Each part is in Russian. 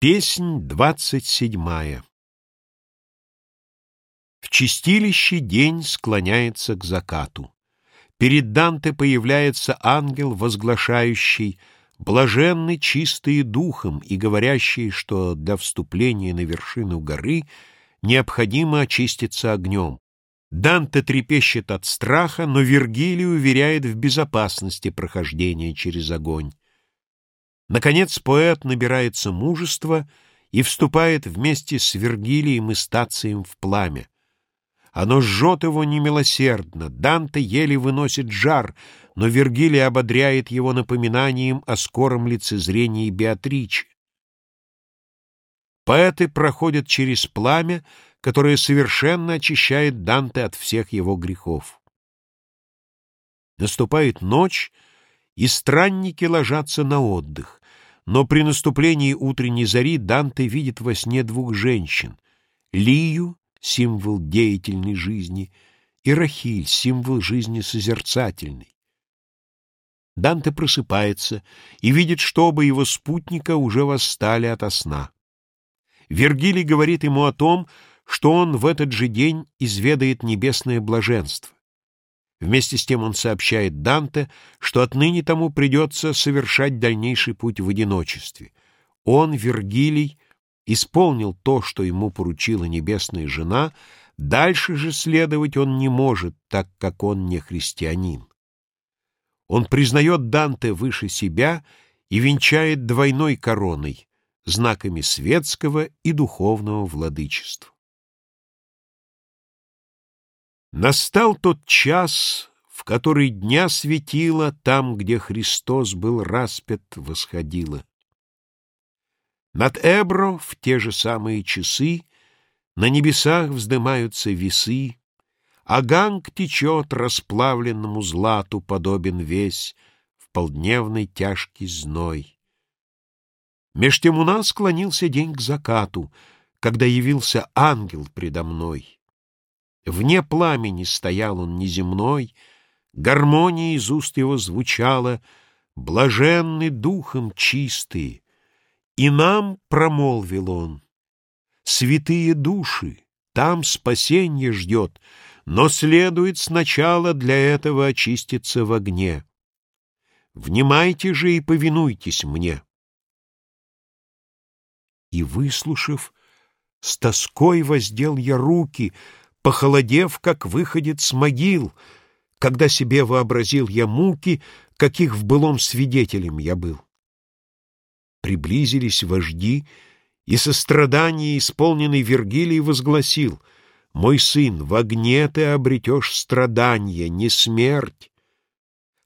Песнь двадцать седьмая В чистилище день склоняется к закату. Перед Данте появляется ангел, возглашающий «блаженны чистые духом» и говорящий, что для вступления на вершину горы необходимо очиститься огнем. Данте трепещет от страха, но Вергилий уверяет в безопасности прохождения через огонь. Наконец поэт набирается мужества и вступает вместе с Вергилием и Стацием в пламя. Оно жжет его немилосердно, Данте еле выносит жар, но Вергилий ободряет его напоминанием о скором лицезрении Беатричи. Поэты проходят через пламя, которое совершенно очищает Данте от всех его грехов. Наступает ночь, и странники ложатся на отдых. Но при наступлении утренней зари Данте видит во сне двух женщин — Лию, символ деятельной жизни, и Рахиль, символ жизни созерцательной. Данте просыпается и видит, что оба его спутника уже восстали ото сна. Вергилий говорит ему о том, что он в этот же день изведает небесное блаженство. Вместе с тем он сообщает Данте, что отныне тому придется совершать дальнейший путь в одиночестве. Он, Вергилий, исполнил то, что ему поручила небесная жена, дальше же следовать он не может, так как он не христианин. Он признает Данте выше себя и венчает двойной короной, знаками светского и духовного владычества. Настал тот час, в который дня светило Там, где Христос был распят, восходило. Над Эбро в те же самые часы На небесах вздымаются весы, А ганг течет расплавленному злату Подобен весь в полдневный тяжкий зной. Меж тем у нас склонился день к закату, Когда явился ангел предо мной. Вне пламени стоял он неземной, Гармония из уст его звучала, Блаженный духом чистые. И нам промолвил он, Святые души, там спасенье ждет, Но следует сначала для этого очиститься в огне. Внимайте же и повинуйтесь мне. И, выслушав, с тоской воздел я руки — похолодев, как выходит с могил, когда себе вообразил я муки, каких в былом свидетелем я был. Приблизились вожди, и сострадание, исполненный Вергилий, возгласил «Мой сын, в огне ты обретешь страдания, не смерть.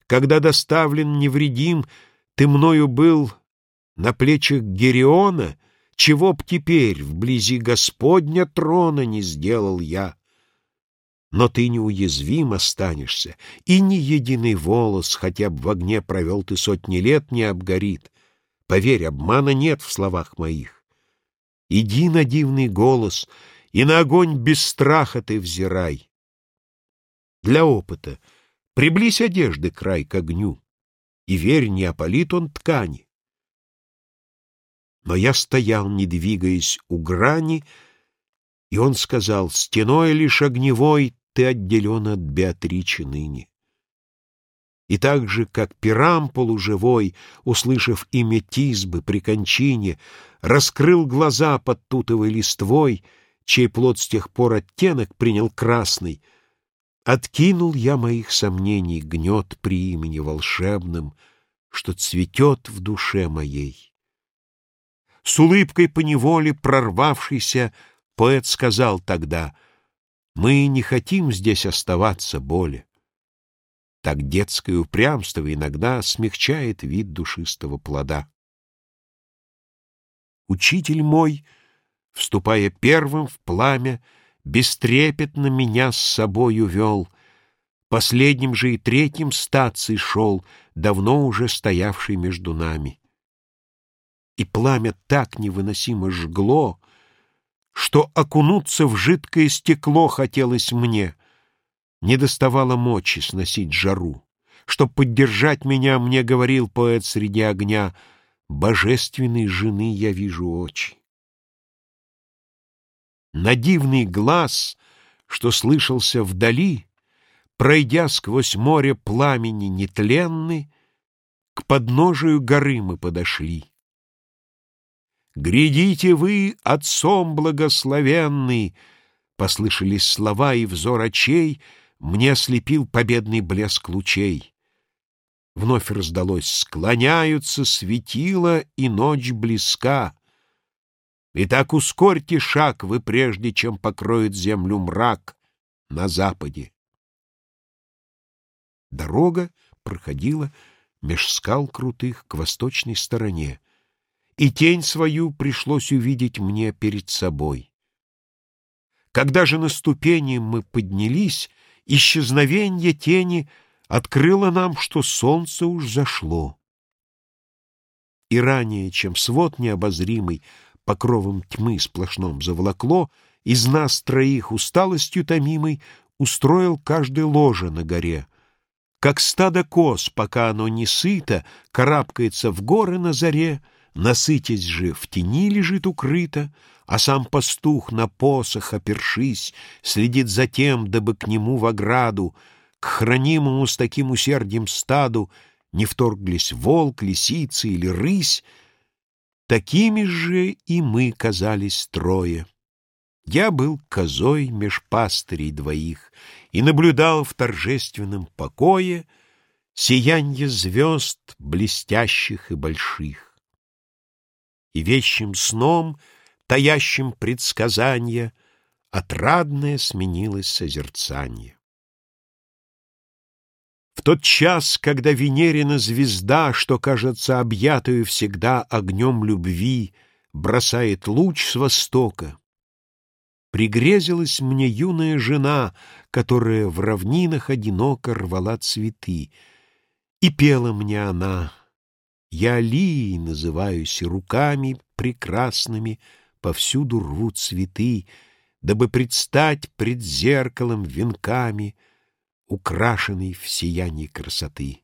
Когда доставлен невредим, ты мною был на плечах Гериона, чего б теперь вблизи Господня трона не сделал я?» Но ты неуязвим останешься, и ни единый волос, хотя бы в огне провел ты сотни лет, не обгорит. Поверь, обмана нет в словах моих. Иди на дивный голос, и на огонь без страха ты взирай. Для опыта приблизь одежды край к огню, и верь, не опалит он ткани. Но я стоял, не двигаясь у грани, и он сказал, стеной лишь огневой ты отделен от Беатричи ныне. И так же, как пирам полуживой, услышав имя Тизбы при кончине, раскрыл глаза под тутовой листвой, чей плод с тех пор оттенок принял красный, откинул я моих сомнений гнет при имени волшебном, что цветет в душе моей. С улыбкой поневоле прорвавшийся поэт сказал тогда — мы не хотим здесь оставаться боли. Так детское упрямство иногда смягчает вид душистого плода. Учитель мой, вступая первым в пламя, бестрепетно меня с собой увел, последним же и третьим стаций шел, давно уже стоявший между нами. И пламя так невыносимо жгло, что окунуться в жидкое стекло хотелось мне. Не доставало мочи сносить жару. Чтоб поддержать меня, мне говорил поэт среди огня, божественной жены я вижу очи. На дивный глаз, что слышался вдали, Пройдя сквозь море пламени нетленны, К подножию горы мы подошли. «Грядите вы, отцом благословенный!» Послышались слова, и взор очей Мне ослепил победный блеск лучей. Вновь раздалось «Склоняются светила, и ночь близка». Итак, ускорьте шаг вы, прежде чем покроет землю мрак на западе. Дорога проходила меж скал крутых к восточной стороне, и тень свою пришлось увидеть мне перед собой. Когда же на ступени мы поднялись, исчезновенье тени открыло нам, что солнце уж зашло. И ранее, чем свод необозримый покровом тьмы сплошном заволокло, из нас троих усталостью томимой устроил каждый ложе на горе, как стадо коз, пока оно не сыто, карабкается в горы на заре, насытясь же в тени лежит укрыто, а сам пастух на посох опершись следит за тем, дабы к нему в ограду, к хранимому с таким усердием стаду не вторглись волк, лисица или рысь, такими же и мы казались трое. Я был козой меж пастырей двоих И наблюдал в торжественном покое Сиянье звезд блестящих и больших. И вещим сном, таящим предсказанье, Отрадное сменилось созерцание. В тот час, когда Венерина звезда, Что кажется объятую всегда огнем любви, Бросает луч с востока, Пригрезилась мне юная жена, которая в равнинах одиноко рвала цветы. И пела мне она, я Алией называюсь, и руками прекрасными повсюду рву цветы, дабы предстать пред зеркалом венками, украшенной в сиянии красоты.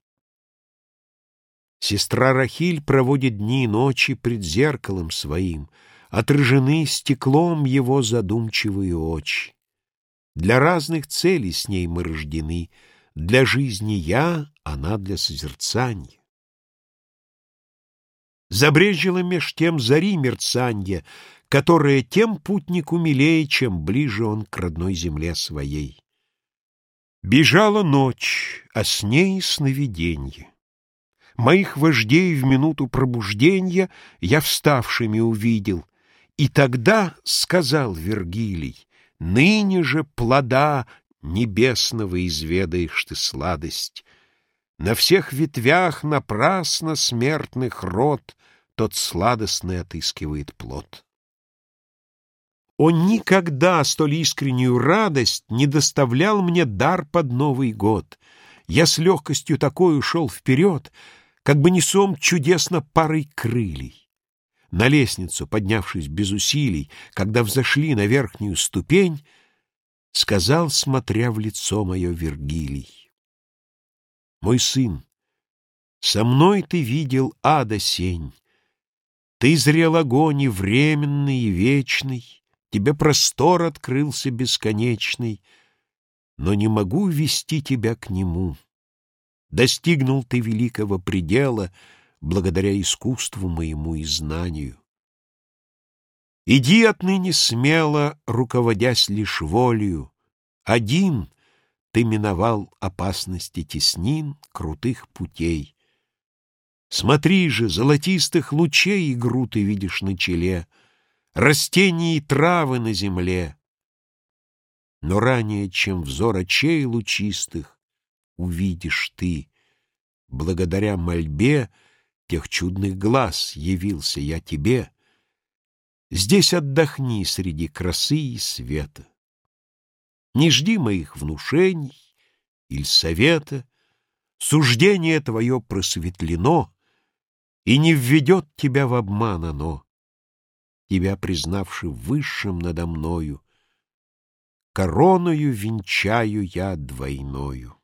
Сестра Рахиль проводит дни и ночи пред зеркалом своим — отражены стеклом его задумчивые очи. Для разных целей с ней мы рождены, для жизни я, она для созерцания. Забрежило меж тем зари мерцанье, которое тем путнику милее, чем ближе он к родной земле своей. Бежала ночь, а с ней сновиденье. Моих вождей в минуту пробуждения я вставшими увидел, и тогда сказал Вергилий, ныне же плода небесного изведаешь ты сладость. На всех ветвях напрасно смертных род тот сладостный отыскивает плод. Он никогда столь искреннюю радость не доставлял мне дар под Новый год. Я с легкостью такой ушел вперед, как бы несом чудесно парой крылей. На лестницу, поднявшись без усилий, когда взошли на верхнюю ступень, сказал, смотря в лицо мое Вергилий. Мой сын, со мной ты видел ада сень, ты зрел огонь и временный, и вечный, тебе простор открылся бесконечный, но не могу вести тебя к нему. Достигнул ты великого предела — благодаря искусству моему и знанию. Иди отныне смело, руководясь лишь волею. Один ты миновал опасности теснин, крутых путей. Смотри же, золотистых лучей игру ты видишь на челе, Растения и травы на земле. Но ранее, чем взор очей лучистых, Увидишь ты, благодаря мольбе, тех чудных глаз явился я тебе. Здесь отдохни среди красы и света. Не жди моих внушений или совета, Суждение твое просветлено, И не введет тебя в обман оно, Тебя признавши высшим надо мною, Короною венчаю я двойною.